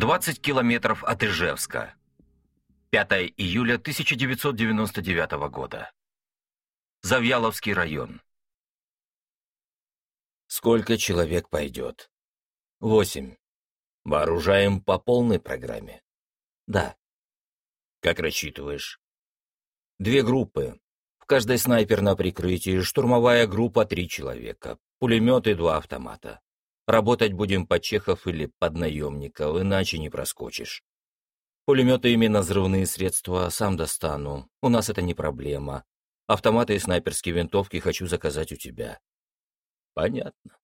20 километров от Ижевска. 5 июля 1999 года. Завьяловский район. Сколько человек пойдет? Восемь. Вооружаем по полной программе? Да. Как рассчитываешь? Две группы. В каждой снайпер на прикрытии, штурмовая группа три человека, пулемет и два автомата. Работать будем под чехов или под наемников, иначе не проскочишь. Пулеметы именно взрывные средства сам достану, у нас это не проблема. Автоматы и снайперские винтовки хочу заказать у тебя. Понятно.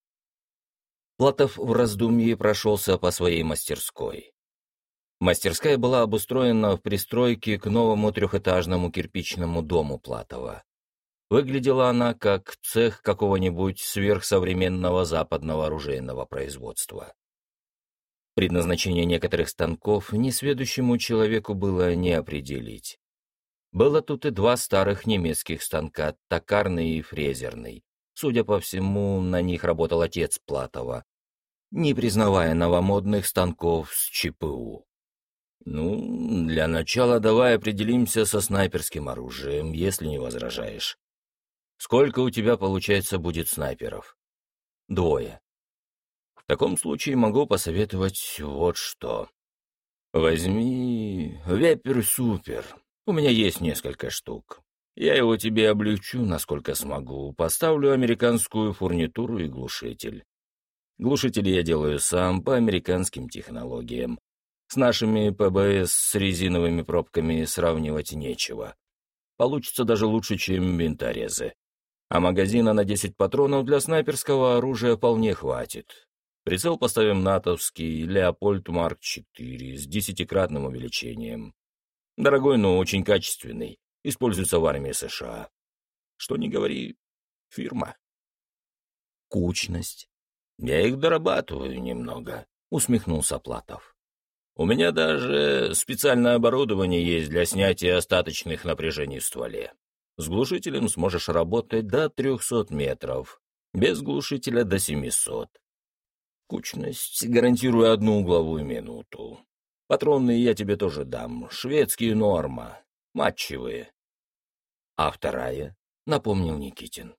Платов в раздумье прошелся по своей мастерской. Мастерская была обустроена в пристройке к новому трехэтажному кирпичному дому Платова. Выглядела она как цех какого-нибудь сверхсовременного западного оружейного производства. Предназначение некоторых станков несведущему человеку было не определить. Было тут и два старых немецких станка, токарный и фрезерный. Судя по всему, на них работал отец Платова, не признавая новомодных станков с ЧПУ. Ну, для начала давай определимся со снайперским оружием, если не возражаешь. Сколько у тебя, получается, будет снайперов? Двое. В таком случае могу посоветовать вот что. Возьми Вепер-Супер. У меня есть несколько штук. Я его тебе облегчу, насколько смогу. Поставлю американскую фурнитуру и глушитель. Глушители я делаю сам по американским технологиям. С нашими ПБС с резиновыми пробками сравнивать нечего. Получится даже лучше, чем винторезы а магазина на 10 патронов для снайперского оружия вполне хватит. Прицел поставим натовский Леопольд Марк 4 с десятикратным увеличением. Дорогой, но очень качественный. Используется в армии США. Что не говори, фирма. Кучность. Я их дорабатываю немного, усмехнулся Платов. У меня даже специальное оборудование есть для снятия остаточных напряжений в стволе. С глушителем сможешь работать до 300 метров, без глушителя до 700. Кучность гарантирую одну угловую минуту. Патронные я тебе тоже дам, шведские норма, матчевые. А вторая, напомнил Никитин.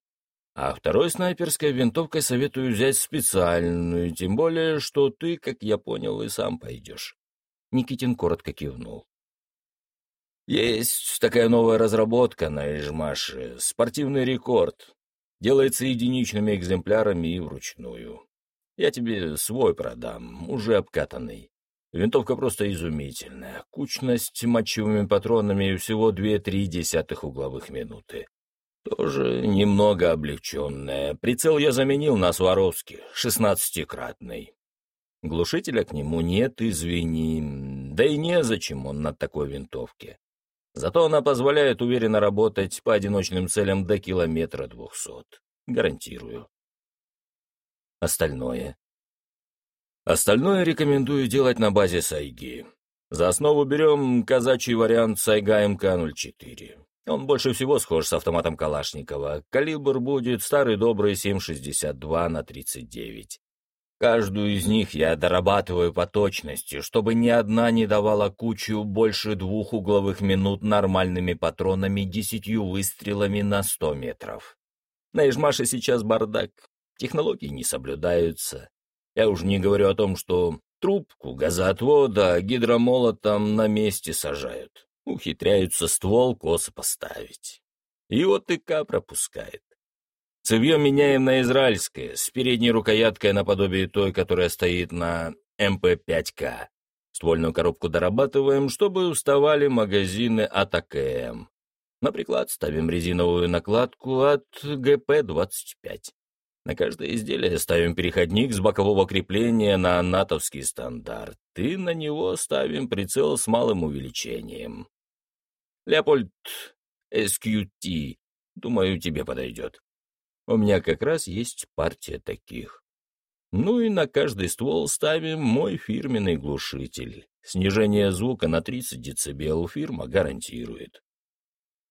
А второй снайперской винтовкой советую взять специальную, тем более, что ты, как я понял, и сам пойдешь. Никитин коротко кивнул. Есть такая новая разработка на Ижмаше, спортивный рекорд. Делается единичными экземплярами и вручную. Я тебе свой продам, уже обкатанный. Винтовка просто изумительная. Кучность мочевыми патронами всего 2-3 угловых минуты. Тоже немного облегченная. Прицел я заменил на Сваровский, шестнадцатикратный. Глушителя к нему нет, извини. Да и незачем он на такой винтовке. Зато она позволяет уверенно работать по одиночным целям до километра двухсот. Гарантирую. Остальное. Остальное рекомендую делать на базе Сайги. За основу берем казачий вариант Сайга МК-04. Он больше всего схож с автоматом Калашникова. Калибр будет старый добрый 7,62 на 39. Каждую из них я дорабатываю по точности, чтобы ни одна не давала кучу больше двух угловых минут нормальными патронами десятью выстрелами на сто метров. На Ижмаше сейчас бардак, технологии не соблюдаются. Я уж не говорю о том, что трубку газоотвода гидромолотом на месте сажают. Ухитряются ствол косо поставить. И вот ИК пропускает. Цевье меняем на израильское, с передней рукояткой наподобие той, которая стоит на МП-5К. Ствольную коробку дорабатываем, чтобы вставали магазины от АКМ. На приклад ставим резиновую накладку от ГП-25. На каждое изделие ставим переходник с бокового крепления на натовский стандарт, и на него ставим прицел с малым увеличением. Леопольд SQT, думаю, тебе подойдет. У меня как раз есть партия таких. Ну и на каждый ствол ставим мой фирменный глушитель. Снижение звука на 30 дБ фирма гарантирует.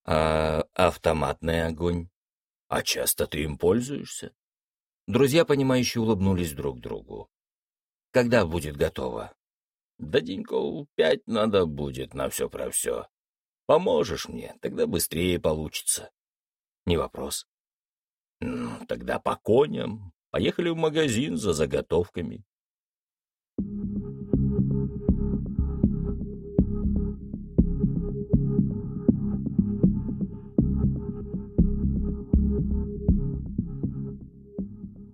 А автоматный огонь? А часто ты им пользуешься? Друзья, понимающие, улыбнулись друг другу. Когда будет готово? Да деньков пять надо будет на все про все. Поможешь мне, тогда быстрее получится. Не вопрос. Ну, тогда по коням. Поехали в магазин за заготовками.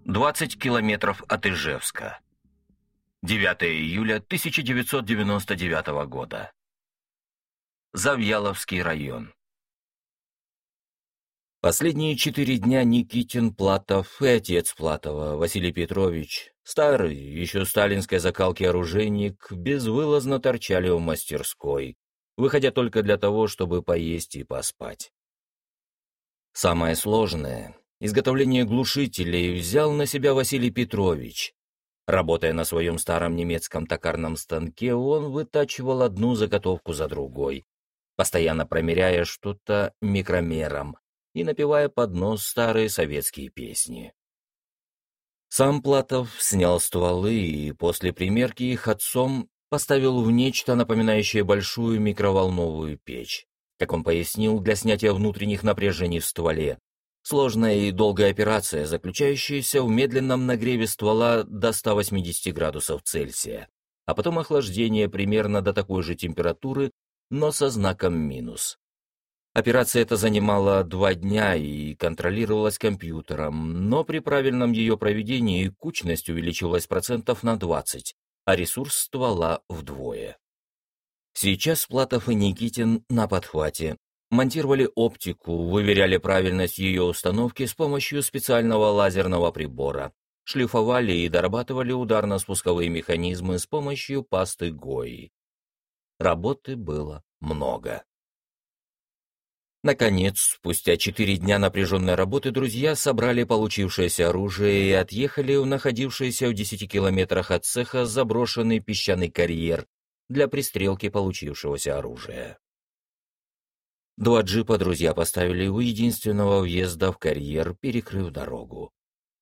Двадцать километров от Ижевска. 9 июля 1999 года. Завьяловский район. Последние четыре дня Никитин, Платов и отец Платова, Василий Петрович, старый, еще сталинской закалки оружейник, безвылазно торчали в мастерской, выходя только для того, чтобы поесть и поспать. Самое сложное — изготовление глушителей взял на себя Василий Петрович. Работая на своем старом немецком токарном станке, он вытачивал одну заготовку за другой, постоянно промеряя что-то микромером, и напевая под нос старые советские песни. Сам Платов снял стволы и после примерки их отцом поставил в нечто напоминающее большую микроволновую печь, как он пояснил, для снятия внутренних напряжений в стволе. Сложная и долгая операция, заключающаяся в медленном нагреве ствола до 180 градусов Цельсия, а потом охлаждение примерно до такой же температуры, но со знаком минус. Операция эта занимала два дня и контролировалась компьютером, но при правильном ее проведении кучность увеличилась процентов на 20, а ресурс ствола вдвое. Сейчас Платов и Никитин на подхвате. Монтировали оптику, выверяли правильность ее установки с помощью специального лазерного прибора, шлифовали и дорабатывали ударно-спусковые механизмы с помощью пасты ГОИ. Работы было много. Наконец, спустя четыре дня напряженной работы, друзья собрали получившееся оружие и отъехали в находившийся в десяти километрах от цеха заброшенный песчаный карьер для пристрелки получившегося оружия. Два джипа друзья поставили у единственного въезда в карьер, перекрыв дорогу.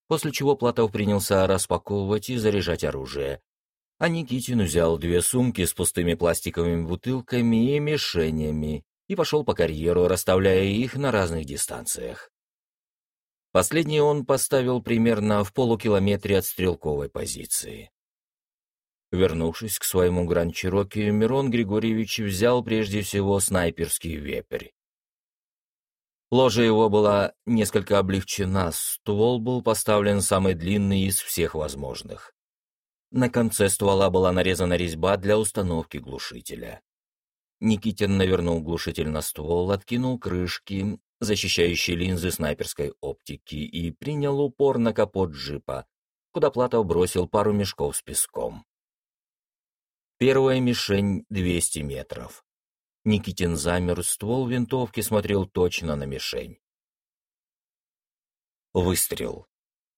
После чего Платов принялся распаковывать и заряжать оружие, а Никитин взял две сумки с пустыми пластиковыми бутылками и мишенями и пошел по карьеру, расставляя их на разных дистанциях. Последний он поставил примерно в полукилометре от стрелковой позиции. Вернувшись к своему гранд-чироки, Мирон Григорьевич взял прежде всего снайперский вепрь. Ложа его была несколько облегчена, ствол был поставлен самый длинный из всех возможных. На конце ствола была нарезана резьба для установки глушителя. Никитин навернул глушитель на ствол, откинул крышки, защищающие линзы снайперской оптики, и принял упор на капот джипа, куда Платов бросил пару мешков с песком. Первая мишень — 200 метров. Никитин замер, ствол винтовки смотрел точно на мишень. Выстрел.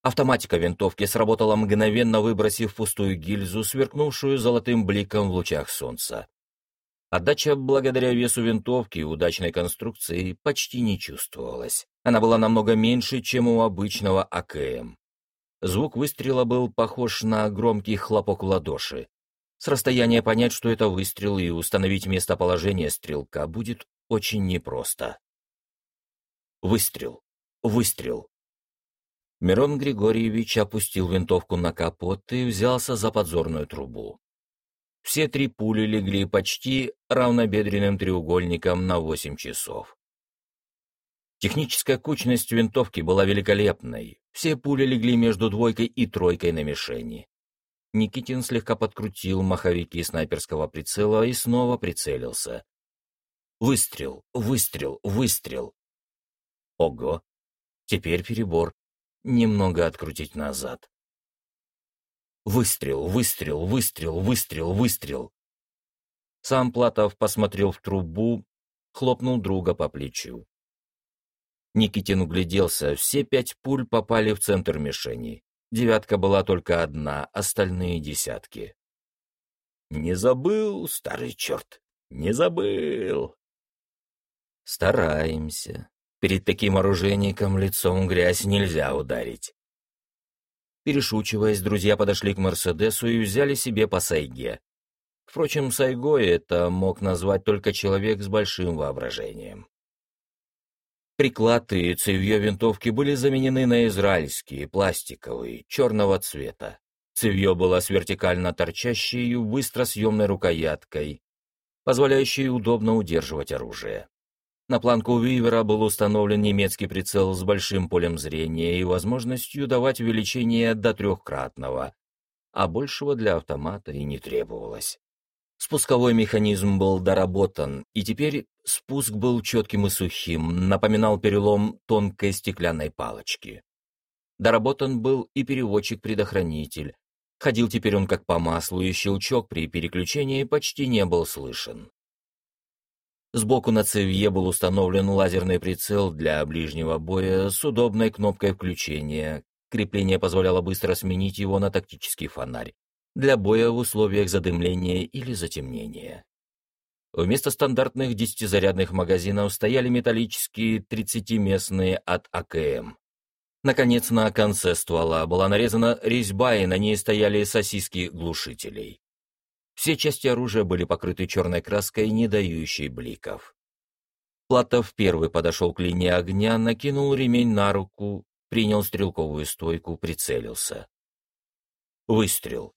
Автоматика винтовки сработала мгновенно, выбросив пустую гильзу, сверкнувшую золотым бликом в лучах солнца. Отдача благодаря весу винтовки и удачной конструкции почти не чувствовалась. Она была намного меньше, чем у обычного АКМ. Звук выстрела был похож на громкий хлопок в ладоши. С расстояния понять, что это выстрел, и установить местоположение стрелка будет очень непросто. Выстрел. Выстрел. Мирон Григорьевич опустил винтовку на капот и взялся за подзорную трубу. Все три пули легли почти равнобедренным треугольником на 8 часов. Техническая кучность винтовки была великолепной. Все пули легли между двойкой и тройкой на мишени. Никитин слегка подкрутил маховики снайперского прицела и снова прицелился. Выстрел, выстрел, выстрел. Ого! Теперь перебор. Немного открутить назад. Выстрел, выстрел, выстрел, выстрел, выстрел. Сам Платов посмотрел в трубу, хлопнул друга по плечу. Никитин угляделся, все пять пуль попали в центр мишени. Девятка была только одна, остальные десятки. «Не забыл, старый черт, не забыл!» Стараемся. Перед таким оружейником лицом грязь нельзя ударить. Перешучиваясь, друзья подошли к Мерседесу и взяли себе по сайге. Впрочем, сайгой это мог назвать только человек с большим воображением. Приклад и цевье винтовки были заменены на израильские, пластиковые, черного цвета. Цевье было с вертикально торчащей и быстро съемной рукояткой, позволяющей удобно удерживать оружие. На планку Вивера был установлен немецкий прицел с большим полем зрения и возможностью давать увеличение до трехкратного, а большего для автомата и не требовалось. Спусковой механизм был доработан, и теперь спуск был четким и сухим, напоминал перелом тонкой стеклянной палочки. Доработан был и переводчик-предохранитель. Ходил теперь он как по маслу, и щелчок при переключении почти не был слышен. Сбоку на цевье был установлен лазерный прицел для ближнего боя с удобной кнопкой включения. Крепление позволяло быстро сменить его на тактический фонарь для боя в условиях задымления или затемнения. Вместо стандартных десятизарядных магазинов стояли металлические 30-местные от АКМ. Наконец, на конце ствола была нарезана резьба, и на ней стояли сосиски глушителей. Все части оружия были покрыты черной краской, не дающей бликов. Платов первый подошел к линии огня, накинул ремень на руку, принял стрелковую стойку, прицелился. Выстрел.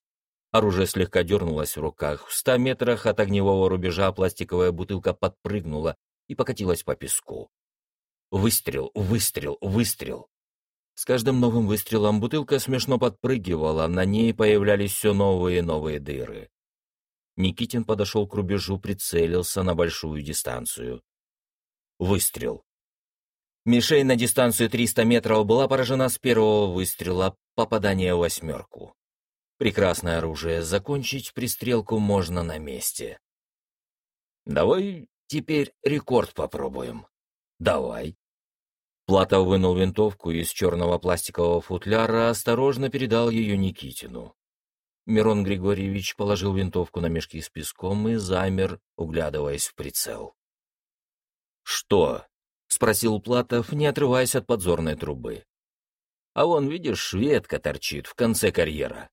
Оружие слегка дернулось в руках. В ста метрах от огневого рубежа пластиковая бутылка подпрыгнула и покатилась по песку. Выстрел, выстрел, выстрел. С каждым новым выстрелом бутылка смешно подпрыгивала, на ней появлялись все новые и новые дыры. Никитин подошел к рубежу, прицелился на большую дистанцию. Выстрел. Мишень на дистанцию 300 метров была поражена с первого выстрела, попадания в восьмерку. Прекрасное оружие, закончить пристрелку можно на месте. Давай теперь рекорд попробуем. Давай. Платов вынул винтовку из черного пластикового футляра, осторожно передал ее Никитину. Мирон Григорьевич положил винтовку на мешки с песком и замер, углядываясь в прицел. «Что?» — спросил Платов, не отрываясь от подзорной трубы. «А вон, видишь, ветка торчит в конце карьера».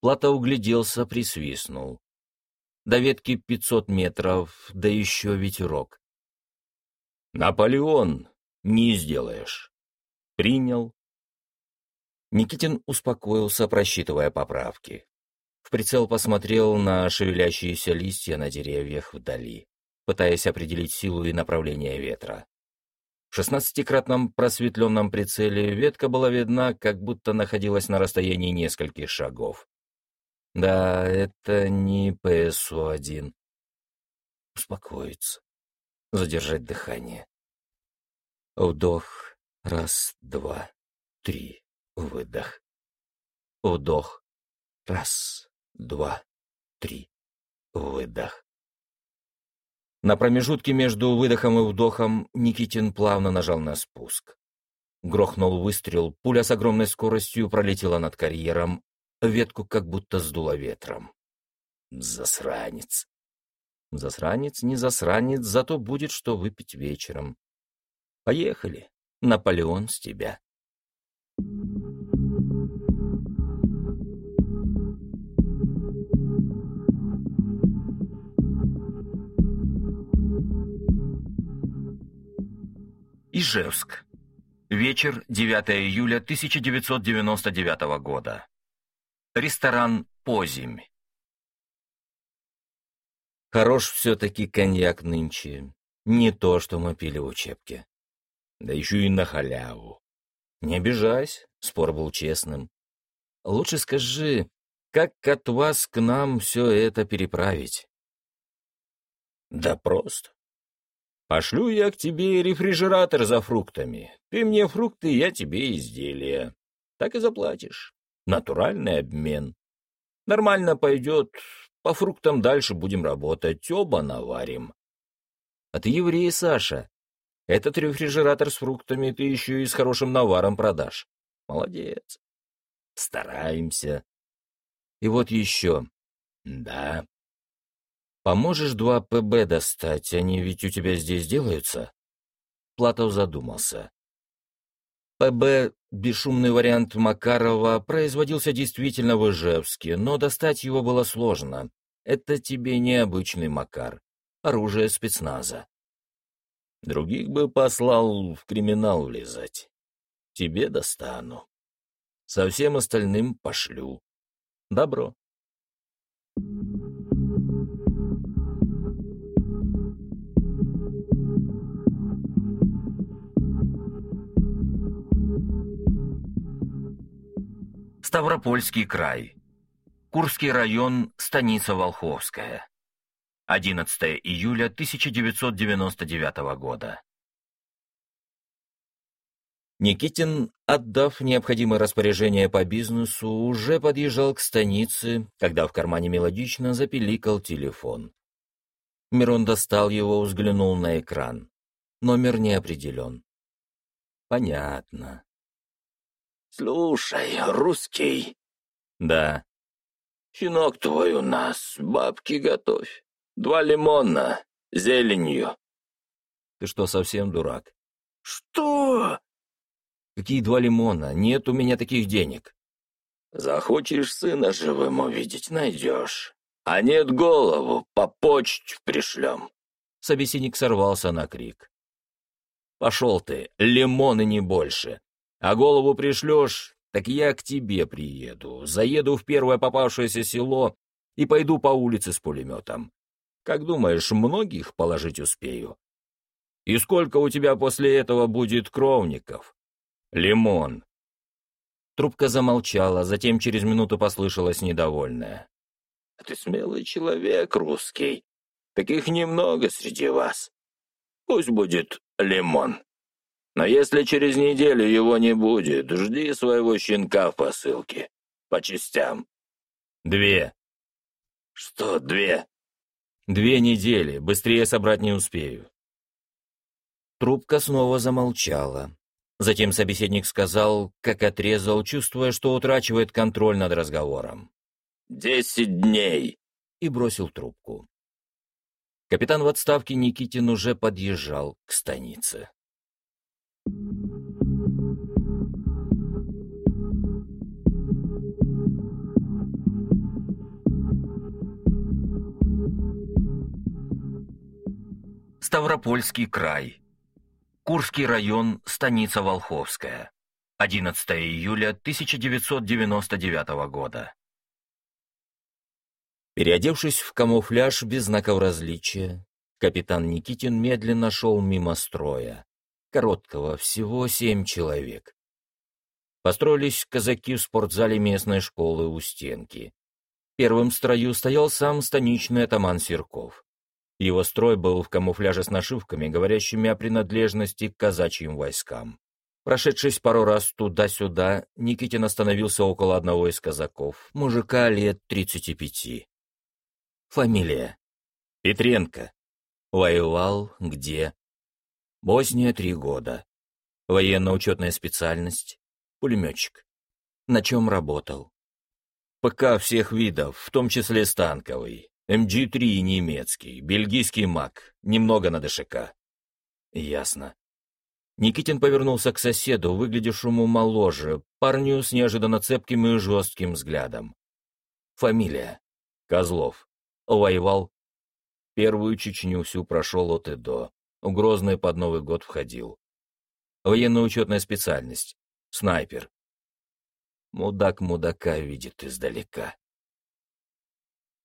Плата угляделся, присвистнул. До ветки пятьсот метров, да еще ветерок. «Наполеон! Не сделаешь!» «Принял». Никитин успокоился, просчитывая поправки. В прицел посмотрел на шевелящиеся листья на деревьях вдали, пытаясь определить силу и направление ветра. В шестнадцатикратном просветленном прицеле ветка была видна, как будто находилась на расстоянии нескольких шагов. Да, это не ПСУ-1. Успокоиться. Задержать дыхание. Вдох. Раз, два, три. Выдох. Вдох. Раз, два, три. Выдох. На промежутке между выдохом и вдохом Никитин плавно нажал на спуск. Грохнул выстрел, пуля с огромной скоростью пролетела над карьером, Ветку как будто сдуло ветром. Засранец. Засранец, не засранец, зато будет что выпить вечером. Поехали. Наполеон с тебя. Ижевск. Вечер, 9 июля 1999 года. Ресторан «Позимь». Хорош все-таки коньяк нынче. Не то, что мы пили в учебке. Да еще и на халяву. Не обижайся, спор был честным. Лучше скажи, как от вас к нам все это переправить? Да просто. Пошлю я к тебе рефрижератор за фруктами. Ты мне фрукты, я тебе изделия. Так и заплатишь. Натуральный обмен. Нормально пойдет. По фруктам дальше будем работать. Оба наварим. А ты еврей, Саша. Этот рефрижератор с фруктами ты еще и с хорошим наваром продашь. Молодец. Стараемся. И вот еще. Да. Поможешь два ПБ достать, они ведь у тебя здесь делаются?» Платов задумался. ПБ, бесшумный вариант Макарова, производился действительно в Ижевске, но достать его было сложно. Это тебе не обычный Макар, оружие спецназа. Других бы послал в криминал влезать. Тебе достану. Со всем остальным пошлю. Добро. Ставропольский край. Курский район, станица Волховская. 11 июля 1999 года. Никитин, отдав необходимое распоряжение по бизнесу, уже подъезжал к станице, когда в кармане мелодично запеликал телефон. Мирон достал его, взглянул на экран. Номер не определен. Понятно. «Слушай, русский». «Да». «Щенок твой у нас, бабки готовь. Два лимона, зеленью». «Ты что, совсем дурак?» «Что?» «Какие два лимона? Нет у меня таких денег». «Захочешь сына живым увидеть, найдешь. А нет голову, по почте пришлем». Собеседник сорвался на крик. «Пошел ты, лимоны не больше. А голову пришлешь, так я к тебе приеду, заеду в первое попавшееся село и пойду по улице с пулеметом. Как думаешь, многих положить успею? И сколько у тебя после этого будет кровников? Лимон. Трубка замолчала, затем через минуту послышалось недовольное. — Ты смелый человек, русский. Таких немного среди вас. Пусть будет лимон. Но если через неделю его не будет, жди своего щенка в посылке. По частям. Две. Что две? Две недели. Быстрее собрать не успею. Трубка снова замолчала. Затем собеседник сказал, как отрезал, чувствуя, что утрачивает контроль над разговором. «Десять дней!» и бросил трубку. Капитан в отставке Никитин уже подъезжал к станице. Ставропольский край. Курский район, станица Волховская. 11 июля 1999 года. Переодевшись в камуфляж без знаков различия, капитан Никитин медленно шел мимо строя короткого, всего семь человек. Построились казаки в спортзале местной школы у стенки. Первым в строю стоял сам станичный атаман Серков. Его строй был в камуфляже с нашивками, говорящими о принадлежности к казачьим войскам. Прошедшись пару раз туда-сюда, Никитин остановился около одного из казаков, мужика лет тридцати пяти. Фамилия. Петренко. Воевал где? Босния три года. Военно-учетная специальность. Пулеметчик. На чем работал? ПК всех видов, в том числе станковый. МГ-3 немецкий, бельгийский МАК, немного на ДШК. Ясно. Никитин повернулся к соседу, выглядевшему моложе, парню с неожиданно цепким и жестким взглядом. Фамилия. Козлов. Воевал. Первую Чечню всю прошел от и до. Грозный под Новый год входил. Военно-учетная специальность. Снайпер. Мудак мудака видит издалека.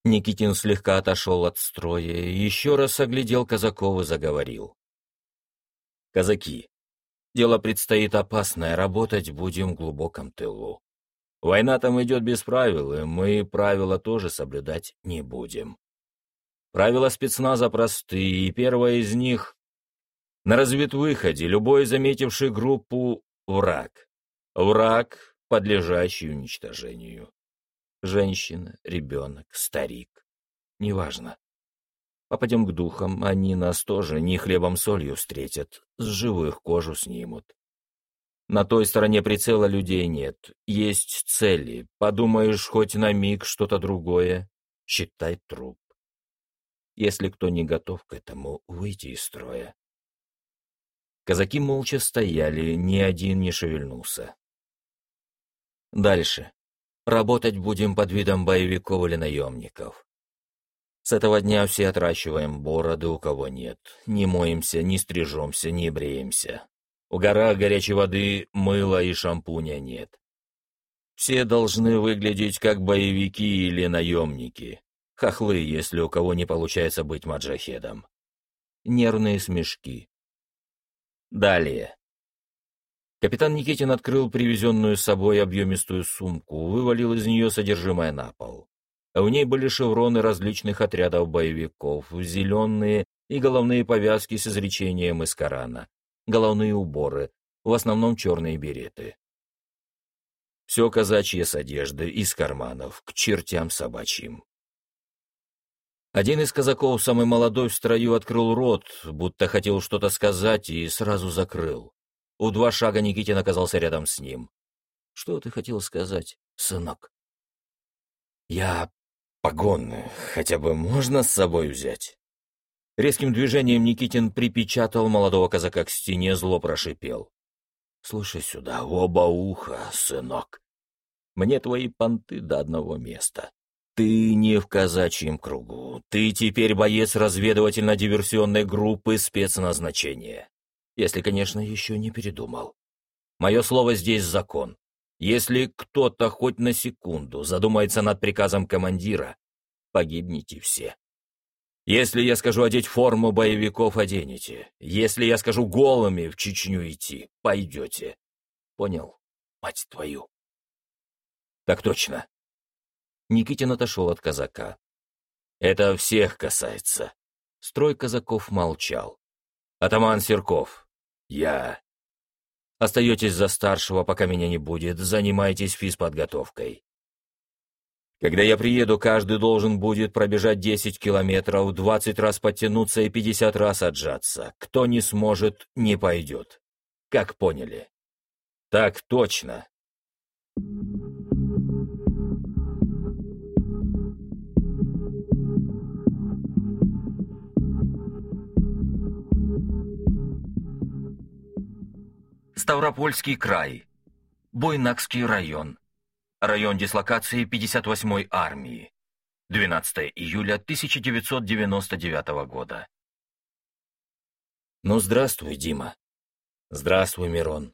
Никитин слегка отошел от строя, еще раз оглядел казаков и заговорил. «Казаки, дело предстоит опасное, работать будем в глубоком тылу. Война там идет без правил, и мы правила тоже соблюдать не будем. Правила спецназа просты, и первое из них на разведвыходе любой заметивший группу — враг. Враг, подлежащий уничтожению. Женщина, ребенок, старик. Неважно. Попадем к духам, они нас тоже не хлебом-солью встретят, с живых кожу снимут. На той стороне прицела людей нет, есть цели. Подумаешь хоть на миг что-то другое, считай труп. если кто не готов к этому, выйти из строя. Казаки молча стояли, ни один не шевельнулся. Дальше. Работать будем под видом боевиков или наемников. С этого дня все отращиваем бороды, у кого нет. Не моемся, не стрижемся, не бреемся. У горах горячей воды мыла и шампуня нет. Все должны выглядеть как боевики или наемники. Хохлы, если у кого не получается быть маджахедом. Нервные смешки. Далее. Капитан Никитин открыл привезенную с собой объемистую сумку, вывалил из нее содержимое на пол. В ней были шевроны различных отрядов боевиков, зеленые и головные повязки с изречением из Корана, головные уборы, в основном черные береты. Все казачье с одежды, из карманов, к чертям собачьим. Один из казаков, самый молодой в строю, открыл рот, будто хотел что-то сказать, и сразу закрыл. У два шага Никитин оказался рядом с ним. «Что ты хотел сказать, сынок?» «Я погоны хотя бы можно с собой взять?» Резким движением Никитин припечатал молодого казака к стене, зло прошипел. «Слушай сюда, оба уха, сынок. Мне твои понты до одного места. Ты не в казачьем кругу. Ты теперь боец разведывательно-диверсионной группы спецназначения. Если, конечно, еще не передумал. Мое слово здесь закон. Если кто-то хоть на секунду задумается над приказом командира, погибнете все. Если я скажу одеть форму боевиков, оденете. Если я скажу голыми в Чечню идти, пойдете. Понял, мать твою? Так точно. Никитин отошел от казака. Это всех касается. Строй казаков молчал. Атаман Серков. Я. Остаетесь за старшего, пока меня не будет. Занимайтесь физподготовкой. Когда я приеду, каждый должен будет пробежать 10 километров, 20 раз подтянуться и 50 раз отжаться. Кто не сможет, не пойдет. Как поняли? Так точно. Ставропольский край. Буйнакский район. Район дислокации 58-й армии. 12 июля 1999 года. Ну, здравствуй, Дима. Здравствуй, Мирон.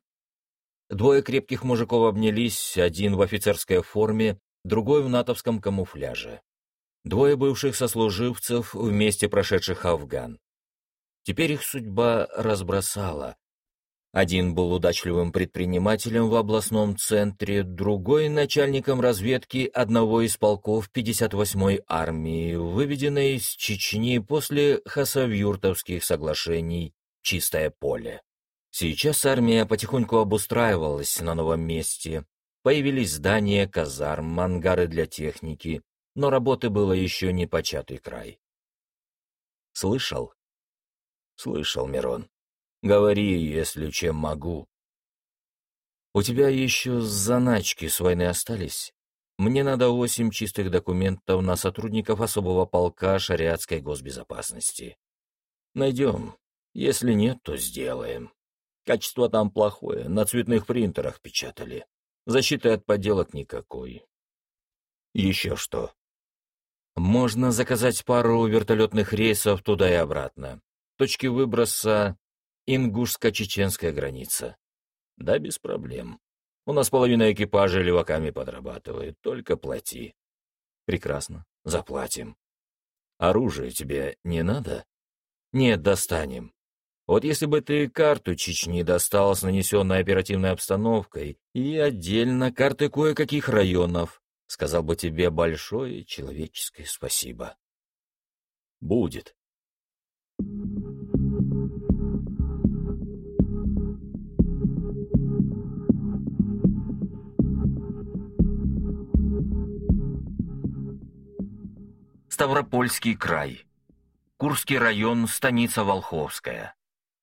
Двое крепких мужиков обнялись, один в офицерской форме, другой в натовском камуфляже. Двое бывших сослуживцев, вместе прошедших Афган. Теперь их судьба разбросала, один был удачливым предпринимателем в областном центре, другой — начальником разведки одного из полков 58-й армии, выведенной из Чечни после хасавюртовских соглашений «Чистое поле». Сейчас армия потихоньку обустраивалась на новом месте. Появились здания, казарм, ангары для техники, но работы было еще не початый край. «Слышал?» «Слышал, Мирон. Говори, если чем могу. У тебя еще заначки с войны остались? Мне надо восемь чистых документов на сотрудников особого полка шариатской госбезопасности. Найдем. Если нет, то сделаем. Качество там плохое, на цветных принтерах печатали. Защиты от подделок никакой. Еще что. Можно заказать пару вертолетных рейсов туда и обратно. Точки выброса ингушско-чеченская граница. Да, без проблем. У нас половина экипажа леваками подрабатывает, только плати. Прекрасно, заплатим. Оружие тебе не надо? Нет, достанем. Вот если бы ты карту Чечни достал с нанесенной оперативной обстановкой и отдельно карты кое-каких районов, сказал бы тебе большое человеческое спасибо. Будет. Ставропольский край. Курский район, станица Волховская.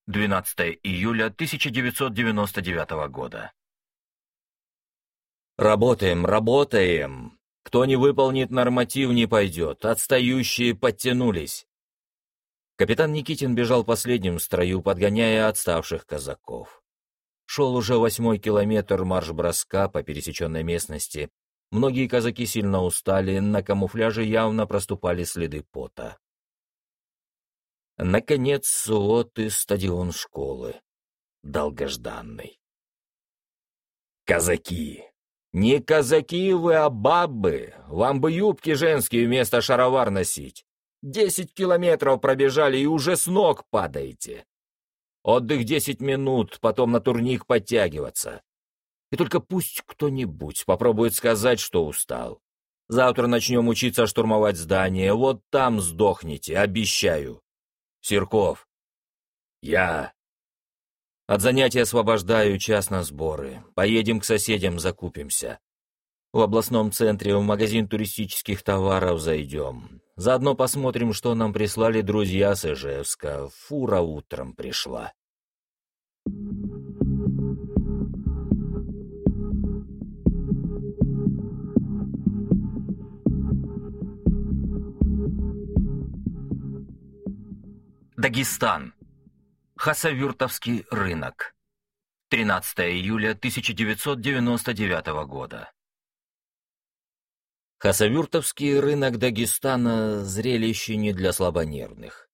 12 июля 1999 года. Работаем, работаем. Кто не выполнит норматив, не пойдет. Отстающие подтянулись. Капитан Никитин бежал последним в строю, подгоняя отставших казаков. Шел уже восьмой километр марш-броска по пересеченной местности. Многие казаки сильно устали, на камуфляже явно проступали следы пота. Наконец, вот и стадион школы. Долгожданный. Казаки! Не казаки вы, а бабы! Вам бы юбки женские вместо шаровар носить. Десять километров пробежали и уже с ног падаете. Отдых десять минут, потом на турник подтягиваться. И только пусть кто-нибудь попробует сказать, что устал. Завтра начнем учиться штурмовать здание, вот там сдохнете, обещаю. Серков. Я. От занятий освобождаю час на сборы. Поедем к соседям, закупимся. В областном центре в магазин туристических товаров зайдем. Заодно посмотрим, что нам прислали друзья с Ижевска. Фура утром пришла. Дагестан. Хасавюртовский рынок. 13 июля 1999 года. Хасавюртовский рынок Дагестана — зрелище не для слабонервных.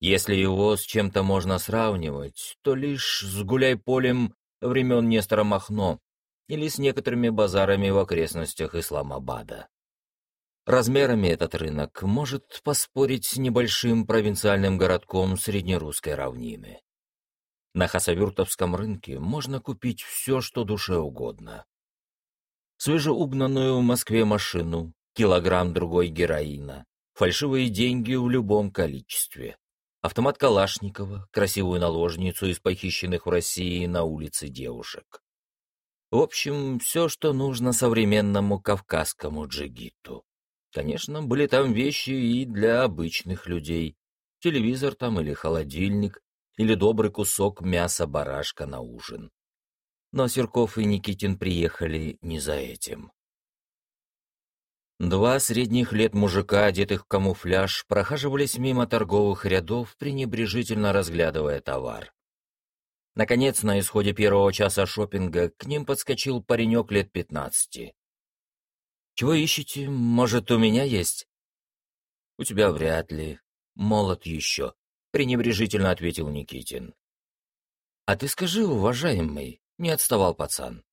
Если его с чем-то можно сравнивать, то лишь с гуляй-полем времен Нестора Махно или с некоторыми базарами в окрестностях Исламабада. Размерами этот рынок может поспорить с небольшим провинциальным городком среднерусской равнины. На Хасавюртовском рынке можно купить все, что душе угодно свежеугнанную в Москве машину, килограмм другой героина, фальшивые деньги в любом количестве, автомат Калашникова, красивую наложницу из похищенных в России на улице девушек. В общем, все, что нужно современному кавказскому джигиту. Конечно, были там вещи и для обычных людей. Телевизор там или холодильник, или добрый кусок мяса барашка на ужин. Но Серков и Никитин приехали не за этим. Два средних лет мужика, одетых в камуфляж, прохаживались мимо торговых рядов, пренебрежительно разглядывая товар. Наконец, на исходе первого часа шопинга к ним подскочил паренек лет пятнадцати. «Чего ищете? Может, у меня есть?» «У тебя вряд ли. Молод еще», — пренебрежительно ответил Никитин. «А ты скажи, уважаемый, не отставал пацан.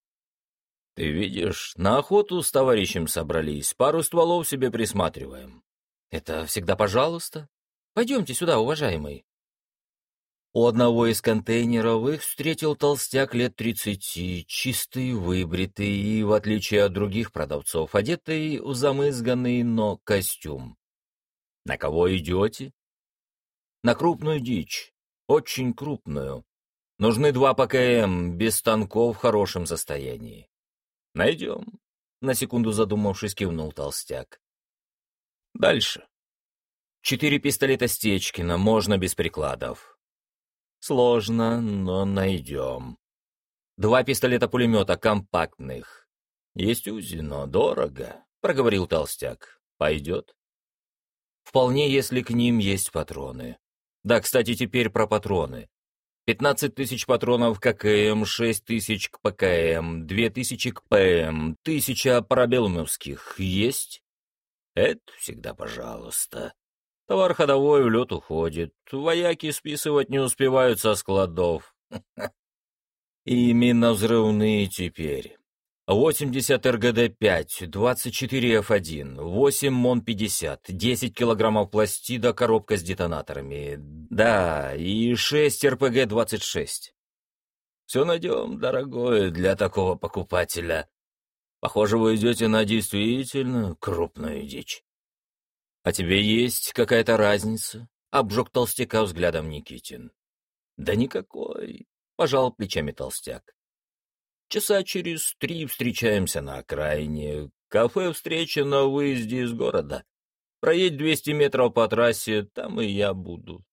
«Ты видишь, на охоту с товарищем собрались, пару стволов себе присматриваем». «Это всегда пожалуйста. Пойдемте сюда, уважаемый». У одного из контейнеров их встретил толстяк лет тридцати, чистый, выбритый и, в отличие от других продавцов, одетый в замызганный, но костюм. «На кого идете?» «На крупную дичь, очень крупную, Нужны два ПКМ, без станков в хорошем состоянии. Найдем. На секунду задумавшись, кивнул толстяк. Дальше. Четыре пистолета Стечкина, можно без прикладов. Сложно, но найдем. Два пистолета-пулемета компактных. Есть УЗИ, но дорого, проговорил толстяк. Пойдет? Вполне, если к ним есть патроны. Да, кстати, теперь про патроны. 15 тысяч патронов ККМ, 6 тысяч к ПКМ, 2 тысячи к ПМ, тысяча парабеллумовских есть? Это всегда пожалуйста. Товар ходовой в лед уходит, вояки списывать не успевают со складов. Именно взрывные теперь. 80 РГД-5, 24 F1, 8 МОН-50, 10 килограммов пластида, коробка с детонаторами. Да, и 6 РПГ-26. Все найдем, дорогое, для такого покупателя. Похоже, вы идете на действительно крупную дичь. А тебе есть какая-то разница? Обжег толстяка взглядом Никитин. Да никакой, пожал плечами толстяк. Часа через три встречаемся на окраине. Кафе встреча на выезде из города. Проедь 200 метров по трассе, там и я буду.